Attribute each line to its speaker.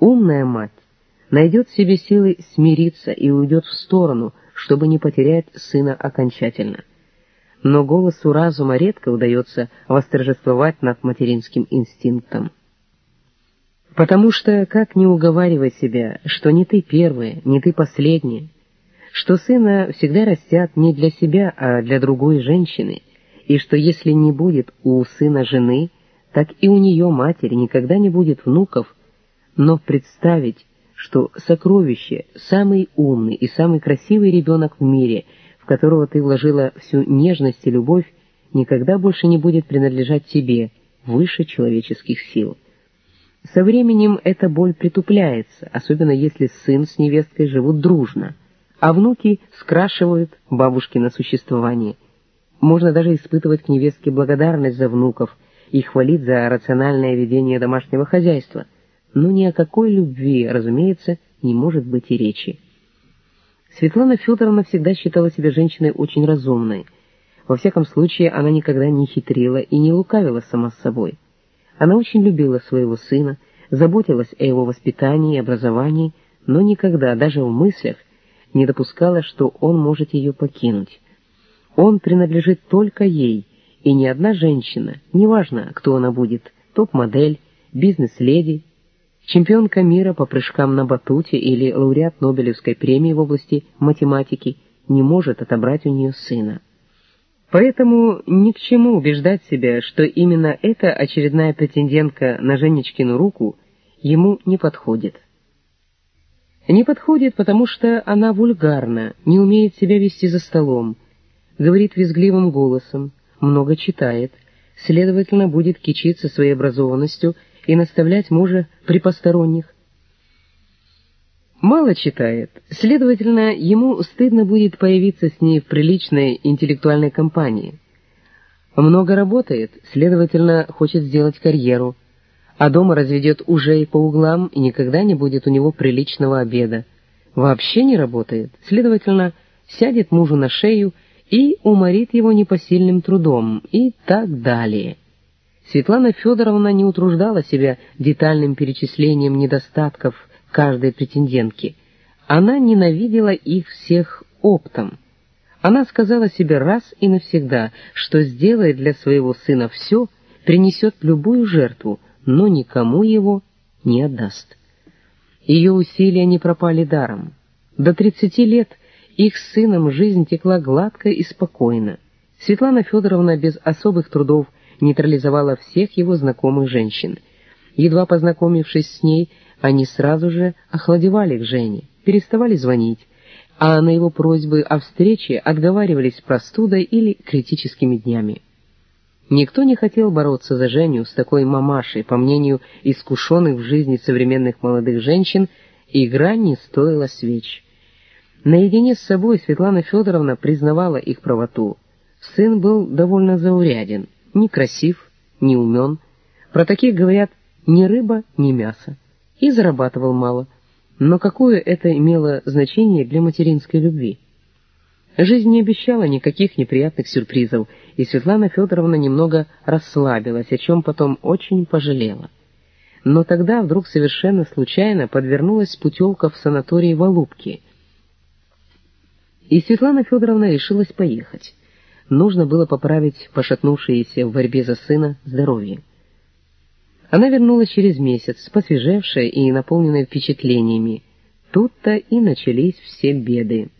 Speaker 1: Умная мать найдет в себе силы смириться и уйдет в сторону, чтобы не потерять сына окончательно. Но голосу разума редко удается восторжествовать над материнским инстинктом. Потому что, как не уговаривай себя, что не ты первая, не ты последняя, что сына всегда растят не для себя, а для другой женщины, и что если не будет у сына жены, так и у нее матери никогда не будет внуков, но представить, что сокровище, самый умный и самый красивый ребенок в мире, в которого ты вложила всю нежность и любовь, никогда больше не будет принадлежать тебе, выше человеческих сил. Со временем эта боль притупляется, особенно если сын с невесткой живут дружно, а внуки скрашивают бабушкино существование. Можно даже испытывать к невестке благодарность за внуков и хвалить за рациональное ведение домашнего хозяйства, но ни о какой любви, разумеется, не может быть и речи. Светлана Федоровна всегда считала себя женщиной очень разумной. Во всяком случае, она никогда не хитрила и не лукавила сама с собой. Она очень любила своего сына, заботилась о его воспитании и образовании, но никогда, даже в мыслях, не допускала, что он может ее покинуть. Он принадлежит только ей, и ни одна женщина, неважно, кто она будет, топ-модель, бизнес-леди, чемпионка мира по прыжкам на батуте или лауреат Нобелевской премии в области математики, не может отобрать у нее сына. Поэтому ни к чему убеждать себя, что именно эта очередная претендентка на Женечкину руку ему не подходит. Не подходит, потому что она вульгарна, не умеет себя вести за столом, говорит визгливым голосом, много читает, следовательно, будет кичиться своей образованностью и наставлять мужа при посторонних, Мало читает, следовательно, ему стыдно будет появиться с ней в приличной интеллектуальной компании. Много работает, следовательно, хочет сделать карьеру, а дома разведет ужей по углам и никогда не будет у него приличного обеда. Вообще не работает, следовательно, сядет мужу на шею и уморит его непосильным трудом, и так далее. Светлана Федоровна не утруждала себя детальным перечислением недостатков каждой претендентки. Она ненавидела их всех оптом. Она сказала себе раз и навсегда, что сделает для своего сына все, принесет любую жертву, но никому его не отдаст. Ее усилия не пропали даром. До тридцати лет их с сыном жизнь текла гладко и спокойно. Светлана Федоровна без особых трудов нейтрализовала всех его знакомых женщин. Едва познакомившись с ней, они сразу же охладевали к Жене, переставали звонить, а на его просьбы о встрече отговаривались простудой или критическими днями. Никто не хотел бороться за Женю с такой мамашей, по мнению искушенных в жизни современных молодых женщин, игра не стоила свеч. Наедине с собой Светлана Федоровна признавала их правоту. Сын был довольно зауряден, некрасив, не умен. Про таких говорят ни рыба, ни мясо и зарабатывал мало. Но какое это имело значение для материнской любви? Жизнь не обещала никаких неприятных сюрпризов, и Светлана Федоровна немного расслабилась, о чем потом очень пожалела. Но тогда вдруг совершенно случайно подвернулась путевка в санаторий Валубки. И Светлана Федоровна решилась поехать. Нужно было поправить пошатнувшееся в борьбе за сына здоровье. Она вернулась через месяц, посвежевшая и наполненная впечатлениями. Тут-то и начались все беды.